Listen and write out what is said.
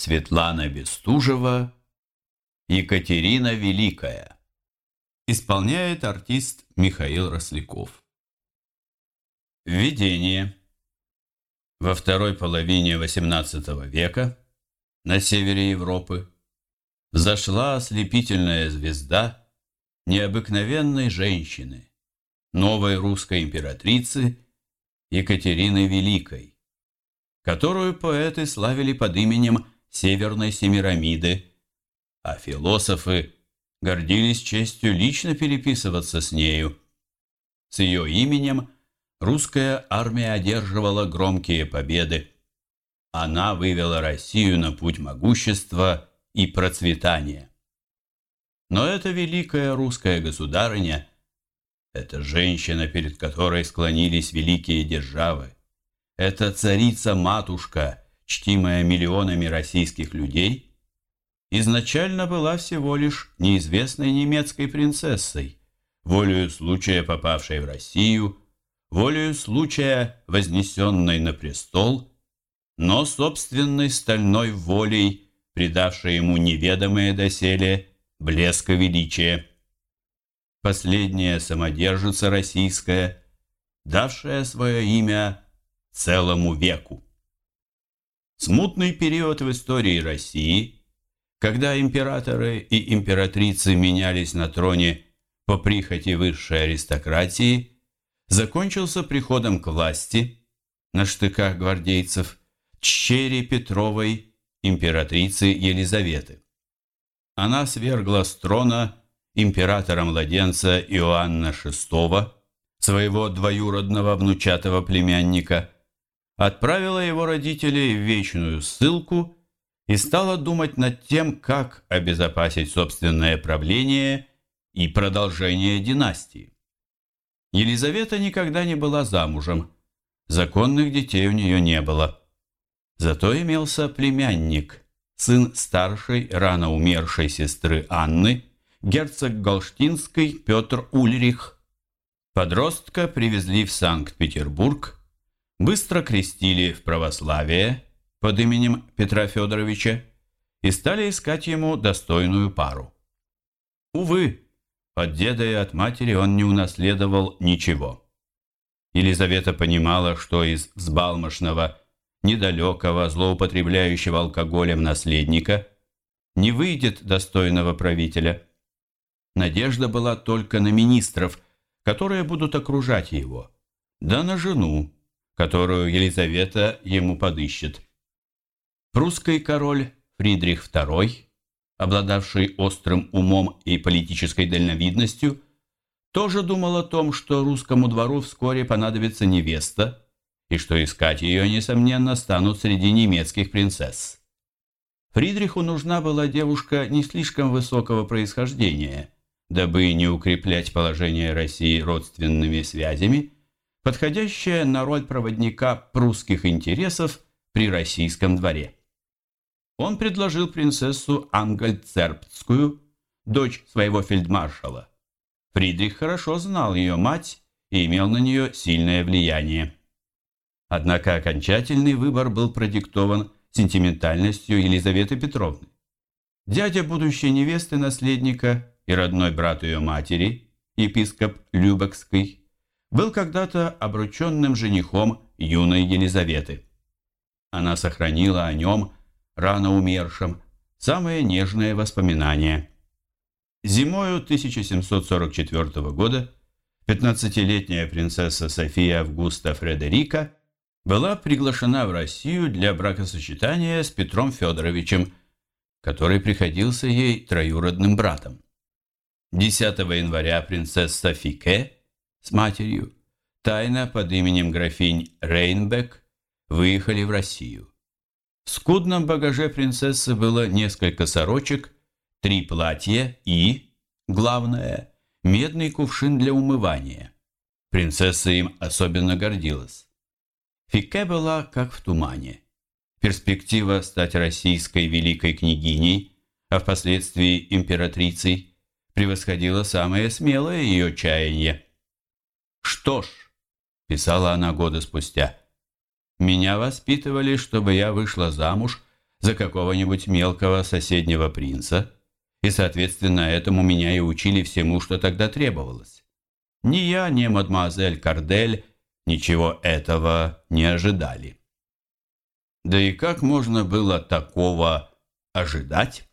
Светлана Бестужева, Екатерина Великая. Исполняет артист Михаил Росляков. Введение. Во второй половине XVIII века на севере Европы взошла ослепительная звезда необыкновенной женщины, новой русской императрицы Екатерины Великой, которую поэты славили под именем Северной Семирамиды, а философы гордились честью лично переписываться с нею. С ее именем русская армия одерживала громкие победы. Она вывела Россию на путь могущества и процветания. Но эта великая русская государыня, эта женщина, перед которой склонились великие державы, эта царица-матушка, чтимая миллионами российских людей, изначально была всего лишь неизвестной немецкой принцессой, волею случая попавшей в Россию, волею случая вознесенной на престол, но собственной стальной волей, придавшей ему неведомое доселе блеска величия. Последняя самодержица российская, давшая свое имя целому веку. Смутный период в истории России, когда императоры и императрицы менялись на троне по прихоти высшей аристократии, закончился приходом к власти на штыках гвардейцев Черри Петровой, императрицы Елизаветы. Она свергла с трона императора-младенца Иоанна VI, своего двоюродного внучатого племянника – отправила его родителей в вечную ссылку и стала думать над тем, как обезопасить собственное правление и продолжение династии. Елизавета никогда не была замужем, законных детей у нее не было. Зато имелся племянник, сын старшей, рано умершей сестры Анны, герцог Галштинской Петр Ульрих. Подростка привезли в Санкт-Петербург быстро крестили в православие под именем Петра Федоровича и стали искать ему достойную пару. Увы, от деда и от матери он не унаследовал ничего. Елизавета понимала, что из взбалмошного, недалекого, злоупотребляющего алкоголем наследника не выйдет достойного правителя. Надежда была только на министров, которые будут окружать его, да на жену, которую Елизавета ему подыщет. Прусский король Фридрих II, обладавший острым умом и политической дальновидностью, тоже думал о том, что русскому двору вскоре понадобится невеста, и что искать ее, несомненно, станут среди немецких принцесс. Фридриху нужна была девушка не слишком высокого происхождения, дабы не укреплять положение России родственными связями, подходящая на роль проводника прусских интересов при российском дворе. Он предложил принцессу Ангальцербтскую, дочь своего фельдмаршала. Фридрих хорошо знал ее мать и имел на нее сильное влияние. Однако окончательный выбор был продиктован сентиментальностью Елизаветы Петровны. Дядя будущей невесты наследника и родной брат ее матери, епископ Любекский, был когда-то обрученным женихом юной Елизаветы. Она сохранила о нем, рано умершем, самые нежные воспоминания. Зимою 1744 года 15-летняя принцесса София Августа Фредерика была приглашена в Россию для бракосочетания с Петром Федоровичем, который приходился ей троюродным братом. 10 января принцесса Фике с матерью, тайно под именем графинь Рейнбек, выехали в Россию. В скудном багаже принцессы было несколько сорочек, три платья и, главное, медный кувшин для умывания. Принцесса им особенно гордилась. Фике была как в тумане. Перспектива стать российской великой княгиней, а впоследствии императрицей, превосходила самое смелое ее чаяние. «Что ж», — писала она годы спустя, — «меня воспитывали, чтобы я вышла замуж за какого-нибудь мелкого соседнего принца, и, соответственно, этому меня и учили всему, что тогда требовалось. Ни я, ни мадемуазель Кардель ничего этого не ожидали. Да и как можно было такого ожидать?